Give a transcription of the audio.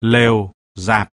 lều, rạp